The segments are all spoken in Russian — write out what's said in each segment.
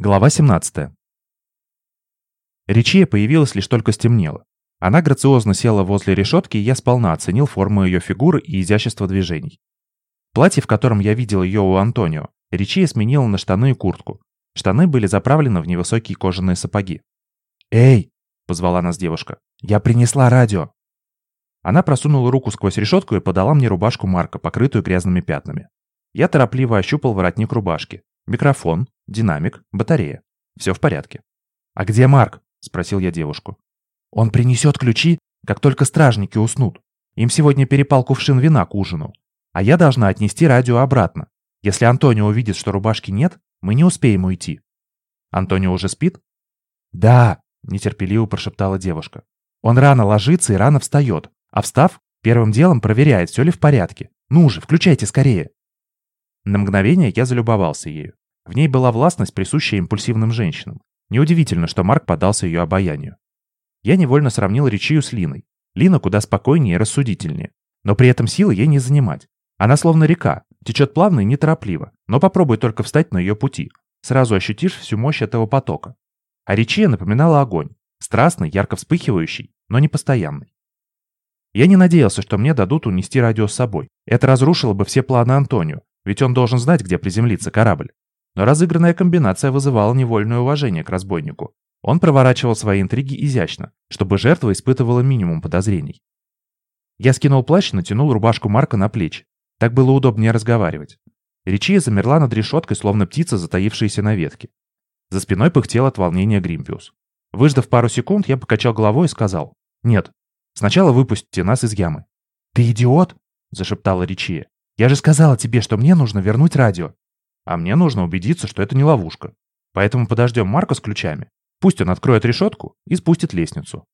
Глава 17. Ричия появилась лишь только стемнело. Она грациозно села возле решетки, и я сполна оценил форму ее фигуры и изящество движений. Платье, в котором я видел ее у Антонио, Ричия сменила на штаны и куртку. Штаны были заправлены в невысокие кожаные сапоги. «Эй!» — позвала нас девушка. «Я принесла радио!» Она просунула руку сквозь решетку и подала мне рубашку Марка, покрытую грязными пятнами. Я торопливо ощупал воротник рубашки. Микрофон, динамик, батарея. Все в порядке. «А где Марк?» – спросил я девушку. «Он принесет ключи, как только стражники уснут. Им сегодня перепал кувшин вина к ужину. А я должна отнести радио обратно. Если Антонио увидит, что рубашки нет, мы не успеем уйти». «Антонио уже спит?» «Да», – нетерпеливо прошептала девушка. «Он рано ложится и рано встает, а встав, первым делом проверяет, все ли в порядке. Ну же, включайте скорее». На мгновение я залюбовался ею. В ней была властность, присущая импульсивным женщинам. Неудивительно, что Марк поддался ее обаянию. Я невольно сравнил Ричию с Линой. Лина куда спокойнее и рассудительнее. Но при этом силы ей не занимать. Она словно река, течет плавно и неторопливо, но попробуй только встать на ее пути. Сразу ощутишь всю мощь этого потока. А Ричия напоминала огонь. Страстный, ярко вспыхивающий, но не постоянный. Я не надеялся, что мне дадут унести радио с собой. Это разрушило бы все планы Антонио, ведь он должен знать, где приземлится корабль. Но разыгранная комбинация вызывала невольное уважение к разбойнику. Он проворачивал свои интриги изящно, чтобы жертва испытывала минимум подозрений. Я скинул плащ и натянул рубашку Марка на плечи. Так было удобнее разговаривать. Ричия замерла над решеткой, словно птица, затаившаяся на ветке. За спиной пыхтел от волнения Гримпиус. Выждав пару секунд, я покачал головой и сказал. «Нет. Сначала выпустите нас из ямы». «Ты идиот?» – зашептала Ричия. «Я же сказала тебе, что мне нужно вернуть радио». А мне нужно убедиться, что это не ловушка. Поэтому подождем Марка с ключами. Пусть он откроет решетку и спустит лестницу.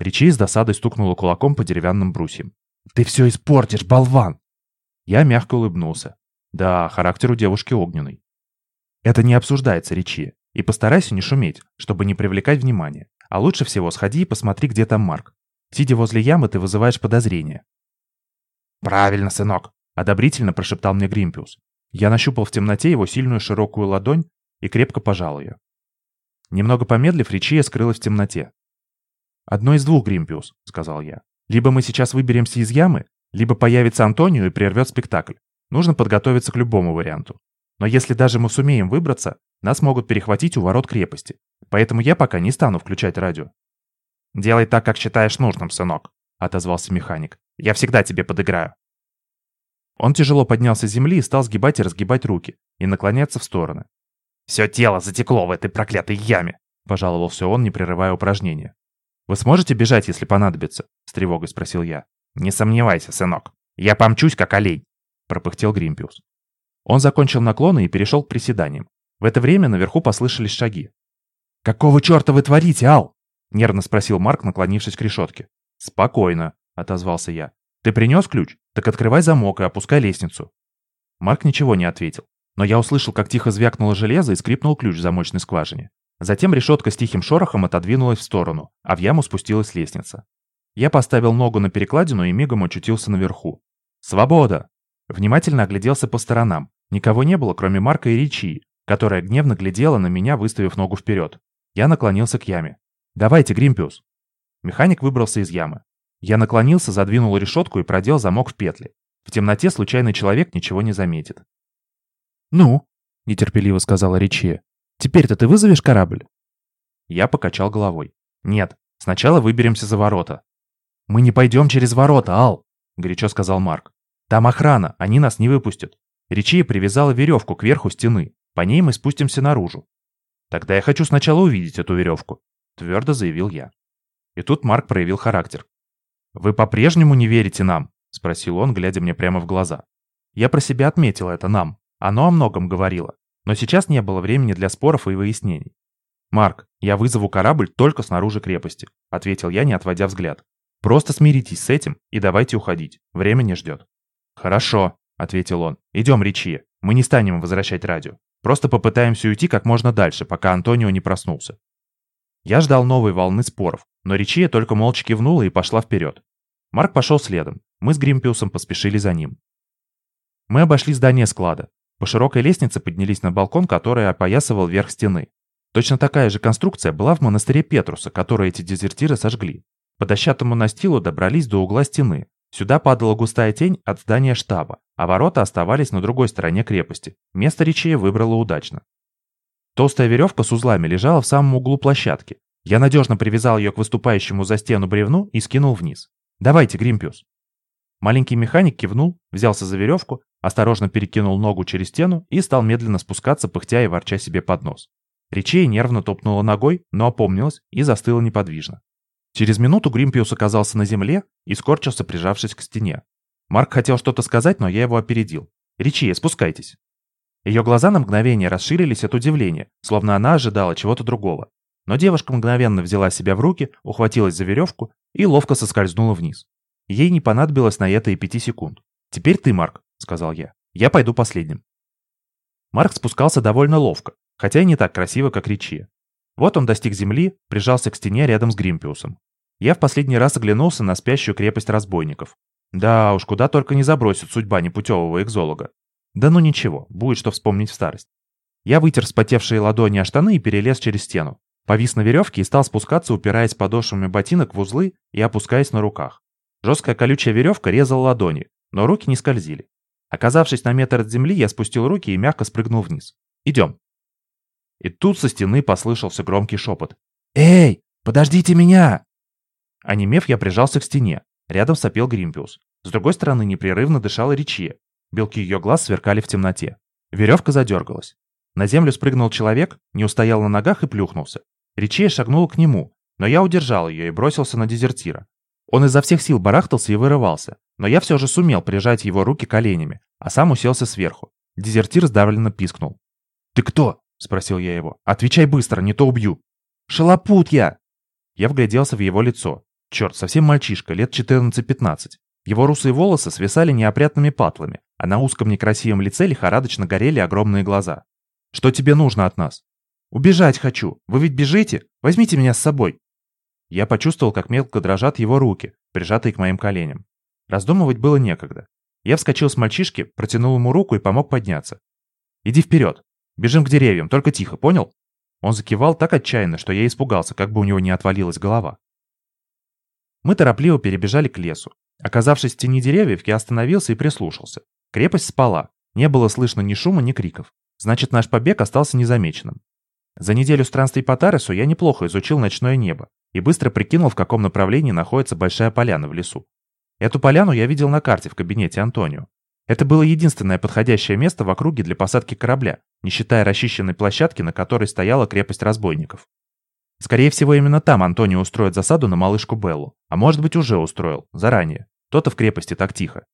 Ричи с досадой стукнула кулаком по деревянным брусьям. «Ты все испортишь, болван!» Я мягко улыбнулся. Да, характер у девушки огненный. Это не обсуждается, Ричи. И постарайся не шуметь, чтобы не привлекать внимания. А лучше всего сходи и посмотри, где там Марк. Сидя возле ямы, ты вызываешь подозрения. «Правильно, сынок», — одобрительно прошептал мне Гримпиус. Я нащупал в темноте его сильную широкую ладонь и крепко пожал ее. Немного помедлив, Ричия скрылась в темноте. «Одно из двух, Гримпиус», — сказал я. «Либо мы сейчас выберемся из ямы, либо появится Антонио и прервет спектакль. Нужно подготовиться к любому варианту. Но если даже мы сумеем выбраться, нас могут перехватить у ворот крепости. Поэтому я пока не стану включать радио». «Делай так, как считаешь нужным, сынок», — отозвался механик. «Я всегда тебе подыграю». Он тяжело поднялся с земли и стал сгибать и разгибать руки, и наклоняться в стороны. «Все тело затекло в этой проклятой яме!» – пожаловался он, не прерывая упражнения. «Вы сможете бежать, если понадобится?» – с тревогой спросил я. «Не сомневайся, сынок. Я помчусь, как олень!» – пропыхтел Гримпиус. Он закончил наклоны и перешел к приседаниям. В это время наверху послышались шаги. «Какого черта вы творите, Ал?» – нервно спросил Марк, наклонившись к решетке. «Спокойно», – отозвался я. «Ты принес ключ? Так открывай замок и опускай лестницу». Марк ничего не ответил, но я услышал, как тихо звякнуло железо и скрипнул ключ в замочной скважине. Затем решетка с тихим шорохом отодвинулась в сторону, а в яму спустилась лестница. Я поставил ногу на перекладину и мигом очутился наверху. «Свобода!» Внимательно огляделся по сторонам. Никого не было, кроме Марка и Ричи, которая гневно глядела на меня, выставив ногу вперед. Я наклонился к яме. «Давайте, Гримпиус!» Механик выбрался из ямы. Я наклонился, задвинул решетку и продел замок в петли. В темноте случайный человек ничего не заметит. «Ну?» – нетерпеливо сказала Ричия. «Теперь-то ты вызовешь корабль?» Я покачал головой. «Нет, сначала выберемся за ворота». «Мы не пойдем через ворота, Ал!» – горячо сказал Марк. «Там охрана, они нас не выпустят». Ричия привязала веревку к верху стены. По ней мы спустимся наружу. «Тогда я хочу сначала увидеть эту веревку», – твердо заявил я. И тут Марк проявил характер. «Вы по-прежнему не верите нам?» — спросил он, глядя мне прямо в глаза. Я про себя отметил это «нам». Оно о многом говорило. Но сейчас не было времени для споров и выяснений. «Марк, я вызову корабль только снаружи крепости», — ответил я, не отводя взгляд. «Просто смиритесь с этим и давайте уходить. Время не ждет». «Хорошо», — ответил он. «Идем, Ричи. Мы не станем возвращать радио. Просто попытаемся уйти как можно дальше, пока Антонио не проснулся». Я ждал новой волны споров, но Ричия только молча кивнула и пошла вперед. Марк пошел следом. Мы с Гримпиусом поспешили за ним. Мы обошли здание склада. По широкой лестнице поднялись на балкон, который опоясывал верх стены. Точно такая же конструкция была в монастыре Петруса, который эти дезертиры сожгли. По дощатому настилу добрались до угла стены. Сюда падала густая тень от здания штаба, а ворота оставались на другой стороне крепости. Место речей выбрала удачно. Толстая веревка с узлами лежала в самом углу площадки. Я надежно привязал ее к выступающему за стену бревну и скинул вниз. «Давайте, Гримпиус». Маленький механик кивнул, взялся за веревку, осторожно перекинул ногу через стену и стал медленно спускаться, пыхтя и ворча себе под нос. Речей нервно топнула ногой, но опомнилась и застыла неподвижно. Через минуту Гримпиус оказался на земле и скорчился, прижавшись к стене. Марк хотел что-то сказать, но я его опередил. «Речи, спускайтесь». Ее глаза на мгновение расширились от удивления, словно она ожидала чего-то другого. Но девушка мгновенно взяла себя в руки, ухватилась за веревку и ловко соскользнула вниз. Ей не понадобилось на это и пяти секунд. «Теперь ты, Марк», — сказал я. «Я пойду последним». Марк спускался довольно ловко, хотя и не так красиво, как Ричи. Вот он достиг земли, прижался к стене рядом с Гримпиусом. Я в последний раз оглянулся на спящую крепость разбойников. Да уж, куда только не забросит судьба непутевого экзолога. Да ну ничего, будет что вспомнить в старость. Я вытер вспотевшие ладони о штаны и перелез через стену. Повис на веревке и стал спускаться, упираясь подошвами ботинок в узлы и опускаясь на руках. Жесткая колючая веревка резала ладони, но руки не скользили. Оказавшись на метр от земли, я спустил руки и мягко спрыгнул вниз. «Идем». И тут со стены послышался громкий шепот. «Эй, подождите меня!» Онемев, я прижался к стене. Рядом сопел Гримпиус. С другой стороны непрерывно дышала Ричия. Белки ее глаз сверкали в темноте. Веревка задергалась. На землю спрыгнул человек, не устоял на ногах и плюхнулся. Ричия шагнула к нему, но я удержал ее и бросился на дезертира. Он изо всех сил барахтался и вырывался, но я все же сумел прижать его руки коленями, а сам уселся сверху. Дезертир сдавленно пискнул. «Ты кто?» — спросил я его. «Отвечай быстро, не то убью». «Шалопут я!» Я вгляделся в его лицо. Черт, совсем мальчишка, лет 14-15. Его русые волосы свисали неопрятными патлами, а на узком некрасивом лице лихорадочно горели огромные глаза. «Что тебе нужно от нас?» «Убежать хочу. Вы ведь бежите? Возьмите меня с собой». Я почувствовал, как мелко дрожат его руки, прижатые к моим коленям. Раздумывать было некогда. Я вскочил с мальчишки, протянул ему руку и помог подняться. «Иди вперед. Бежим к деревьям, только тихо, понял?» Он закивал так отчаянно, что я испугался, как бы у него не отвалилась голова. Мы торопливо перебежали к лесу. Оказавшись в тени деревьев, я остановился и прислушался. Крепость спала. Не было слышно ни шума, ни криков. Значит, наш побег остался незамеченным. За неделю странствий по Таресу я неплохо изучил ночное небо и быстро прикинул, в каком направлении находится большая поляна в лесу. Эту поляну я видел на карте в кабинете Антонио. Это было единственное подходящее место в округе для посадки корабля, не считая расчищенной площадки, на которой стояла крепость разбойников. Скорее всего, именно там Антонио устроит засаду на малышку Беллу. А может быть, уже устроил, заранее. То-то в крепости так тихо.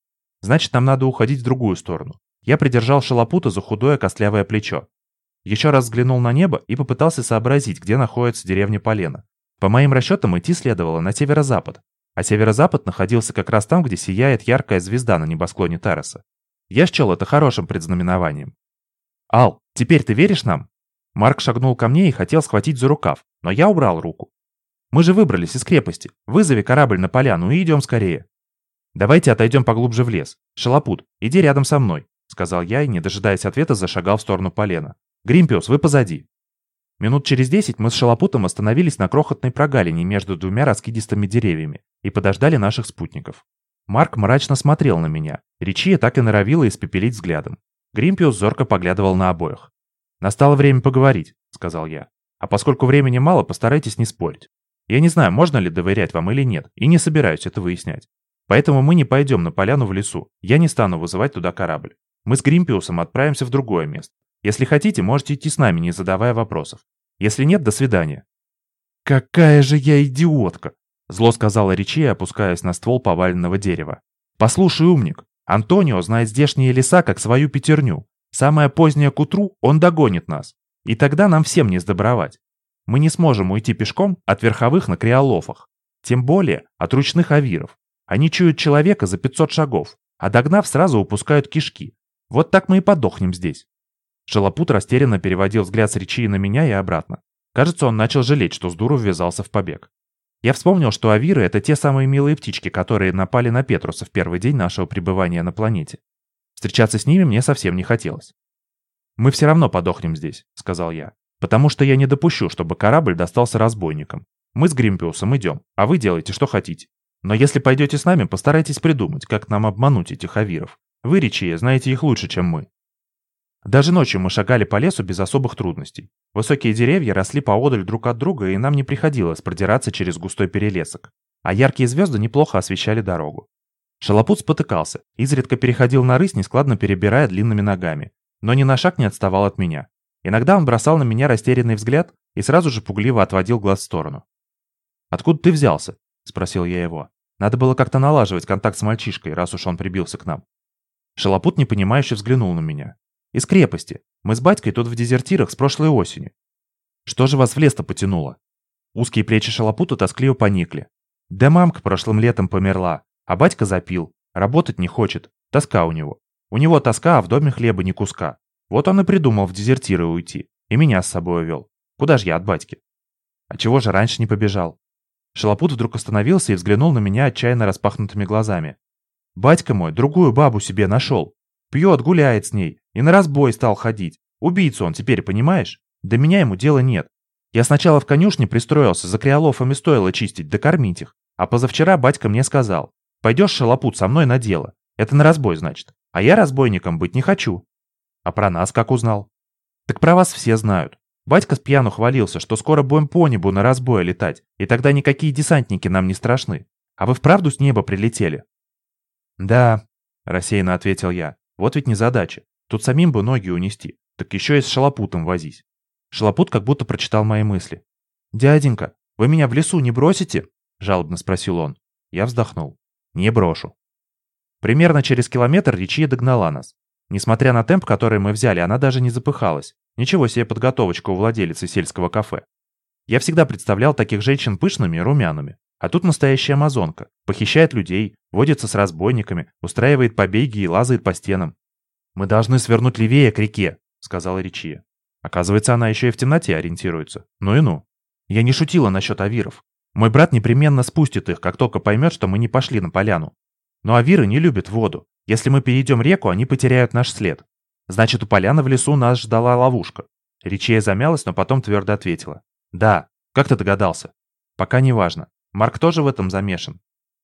Значит, нам надо уходить в другую сторону. Я придержал шалопута за худое костлявое плечо. Еще раз взглянул на небо и попытался сообразить, где находится деревня Полена. По моим расчетам, идти следовало на северо-запад. А северо-запад находился как раз там, где сияет яркая звезда на небосклоне Тароса. Я счел это хорошим предзнаменованием. «Ал, теперь ты веришь нам?» Марк шагнул ко мне и хотел схватить за рукав, но я убрал руку. «Мы же выбрались из крепости. Вызови корабль на поляну и идем скорее». «Давайте отойдем поглубже в лес. Шалопут, иди рядом со мной», — сказал я и, не дожидаясь ответа, зашагал в сторону полена. «Гримпиус, вы позади». Минут через десять мы с Шалопутом остановились на крохотной прогалине между двумя раскидистыми деревьями и подождали наших спутников. Марк мрачно смотрел на меня. Ричия так и норовила испепелить взглядом. Гримпиус зорко поглядывал на обоих. «Настало время поговорить», — сказал я. «А поскольку времени мало, постарайтесь не спорить. Я не знаю, можно ли доверять вам или нет, и не собираюсь это выяснять. Поэтому мы не пойдем на поляну в лесу. Я не стану вызывать туда корабль. Мы с Гримпиусом отправимся в другое место. Если хотите, можете идти с нами, не задавая вопросов. Если нет, до свидания». «Какая же я идиотка!» — зло сказала Ричи, опускаясь на ствол поваленного дерева. «Послушай, умник, Антонио знает здешние леса как свою пятерню. Самое позднее к утру он догонит нас. И тогда нам всем не сдобровать. Мы не сможем уйти пешком от верховых на криолофах. Тем более от ручных авиров. Они чуют человека за 500 шагов, а догнав, сразу упускают кишки. Вот так мы и подохнем здесь. Шалопут растерянно переводил взгляд с речи на меня и обратно. Кажется, он начал жалеть, что с дуру ввязался в побег. Я вспомнил, что авиры — это те самые милые птички, которые напали на Петруса в первый день нашего пребывания на планете. Встречаться с ними мне совсем не хотелось. «Мы все равно подохнем здесь», — сказал я. Потому что я не допущу, чтобы корабль достался разбойникам. Мы с Гримпиусом идем, а вы делаете, что хотите. Но если пойдете с нами, постарайтесь придумать, как нам обмануть этих авиров. Вы, Ричия, знаете их лучше, чем мы. Даже ночью мы шагали по лесу без особых трудностей. Высокие деревья росли поодаль друг от друга, и нам не приходилось продираться через густой перелесок. А яркие звезды неплохо освещали дорогу. Шалопут спотыкался, изредка переходил на рысь, нескладно перебирая длинными ногами. Но ни на шаг не отставал от меня. Иногда он бросал на меня растерянный взгляд и сразу же пугливо отводил глаз в сторону. «Откуда ты взялся?» – спросил я его. Надо было как-то налаживать контакт с мальчишкой, раз уж он прибился к нам. Шалопут непонимающе взглянул на меня. Из крепости. Мы с батькой тут в дезертирах с прошлой осени. Что же вас в лес-то потянуло? Узкие плечи шалопута тоскливо поникли. Да мамка прошлым летом померла, а батька запил. Работать не хочет. Тоска у него. У него тоска, а в доме хлеба ни куска. Вот он и придумал в дезертиры уйти. И меня с собой увел. Куда ж я от батьки? А чего же раньше не побежал? Шалопут вдруг остановился и взглянул на меня отчаянно распахнутыми глазами. Батька мой другую бабу себе нашел. Пьет, гуляет с ней. И на разбой стал ходить. Убийцу он теперь, понимаешь? До меня ему дела нет. Я сначала в конюшне пристроился, за криолофами стоило чистить, да кормить их. А позавчера батька мне сказал, пойдешь, шалопут, со мной на дело. Это на разбой, значит. А я разбойником быть не хочу. А про нас как узнал? Так про вас все знают. Батька с пьяну хвалился, что скоро будем по небу на разбой летать, и тогда никакие десантники нам не страшны. А вы вправду с неба прилетели? Да, рассеянно ответил я. Вот ведь не задача. Тут самим бы ноги унести, так еще и с шалопутом возись. Шалопут как будто прочитал мои мысли. «Дяденька, вы меня в лесу не бросите?» – жалобно спросил он. Я вздохнул. «Не брошу». Примерно через километр Ричия догнала нас. Несмотря на темп, который мы взяли, она даже не запыхалась. Ничего себе подготовочка у владелицы сельского кафе. Я всегда представлял таких женщин пышными и румяными. А тут настоящая амазонка. Похищает людей, водится с разбойниками, устраивает побеги и лазает по стенам. «Мы должны свернуть левее к реке», — сказала Ричия. Оказывается, она еще и в темноте ориентируется. Ну и ну. Я не шутила насчет авиров. Мой брат непременно спустит их, как только поймет, что мы не пошли на поляну. Но авиры не любят воду. Если мы перейдем реку, они потеряют наш след. Значит, у поляны в лесу нас ждала ловушка. Ричия замялась, но потом твердо ответила. Да, как ты догадался? Пока не важно. Марк тоже в этом замешан.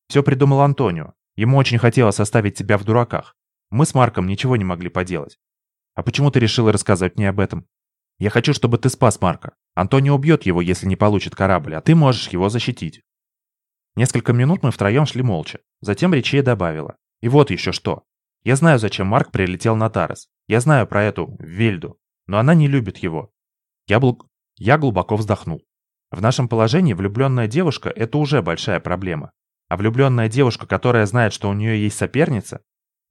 Все придумал Антонио. Ему очень хотелось оставить тебя в дураках. Мы с Марком ничего не могли поделать. А почему ты решила рассказать мне об этом? Я хочу, чтобы ты спас Марка. Антонио убьет его, если не получит корабль, а ты можешь его защитить. Несколько минут мы втроем шли молча. Затем Ричия добавила. И вот еще что. Я знаю, зачем Марк прилетел на Тарас. Я знаю про эту Вельду. Но она не любит его. Я, бл... я глубоко вздохнул. В нашем положении влюбленная девушка – это уже большая проблема. А влюбленная девушка, которая знает, что у нее есть соперница,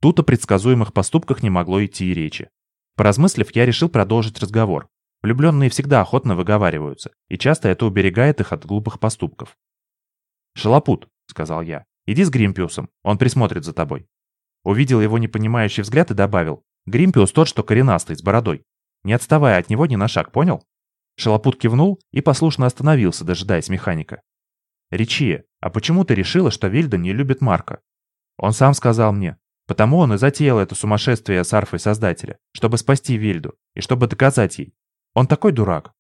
Тут о предсказуемых поступках не могло идти и речи. Поразмыслив, я решил продолжить разговор. Влюбленные всегда охотно выговариваются, и часто это уберегает их от глупых поступков. «Шалопут», — сказал я, — «иди с Гримпиусом, он присмотрит за тобой». Увидел его непонимающий взгляд и добавил, «Гримпиус тот, что коренастый, с бородой. Не отставая от него ни на шаг, понял?» Шалопут кивнул и послушно остановился, дожидаясь механика. «Ричия, а почему ты решила, что Вильда не любит Марка?» «Он сам сказал мне. Потому он и затеял это сумасшествие с арфой Создателя, чтобы спасти Вильду и чтобы доказать ей. Он такой дурак.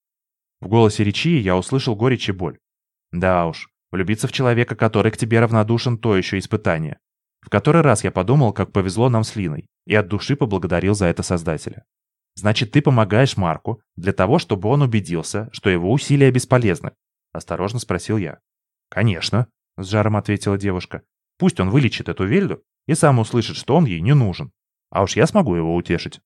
В голосе речи я услышал горечь и боль. Да уж, влюбиться в человека, который к тебе равнодушен, то еще испытание. В который раз я подумал, как повезло нам с Линой, и от души поблагодарил за это Создателя. Значит, ты помогаешь Марку для того, чтобы он убедился, что его усилия бесполезны? Осторожно спросил я. Конечно, с жаром ответила девушка. Пусть он вылечит эту Вельду, и сам услышит, что он ей не нужен. А уж я смогу его утешить.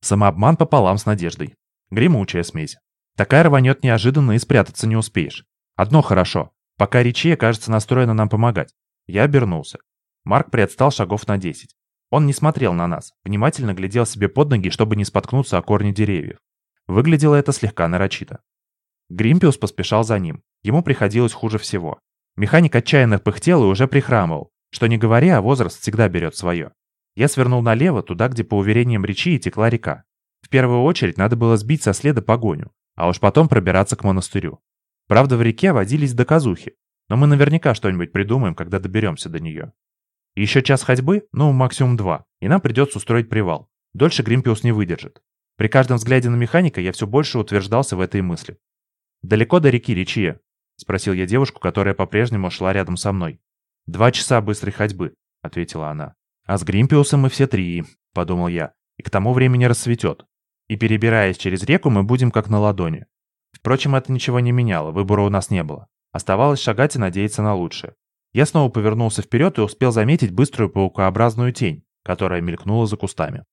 Самообман пополам с надеждой. Гремучая смесь. Такая рванет неожиданно и спрятаться не успеешь. Одно хорошо. Пока Ричи кажется настроена нам помогать. Я обернулся. Марк приотстал шагов на 10. Он не смотрел на нас, внимательно глядел себе под ноги, чтобы не споткнуться о корни деревьев. Выглядело это слегка нарочито. Гримпиус поспешал за ним. Ему приходилось хуже всего. Механик отчаянно пыхтел и уже прихрамывал, что не говоря, возраст всегда берет свое. Я свернул налево, туда, где, по уверениям речи, текла река. В первую очередь надо было сбить со следа погоню, а уж потом пробираться к монастырю. Правда, в реке водились доказухи, но мы наверняка что-нибудь придумаем, когда доберемся до нее. Еще час ходьбы, ну, максимум два, и нам придется устроить привал. Дольше Гримпиус не выдержит. При каждом взгляде на механика я все больше утверждался в этой мысли. «Далеко до реки Ричия?» — спросил я девушку, которая по-прежнему шла рядом со мной. «Два часа быстрой ходьбы», — ответила она. «А с Гримпиусом мы все три», — подумал я. «И к тому времени рассветет. И перебираясь через реку, мы будем как на ладони». Впрочем, это ничего не меняло, выбора у нас не было. Оставалось шагать и надеяться на лучшее. Я снова повернулся вперед и успел заметить быструю паукообразную тень, которая мелькнула за кустами.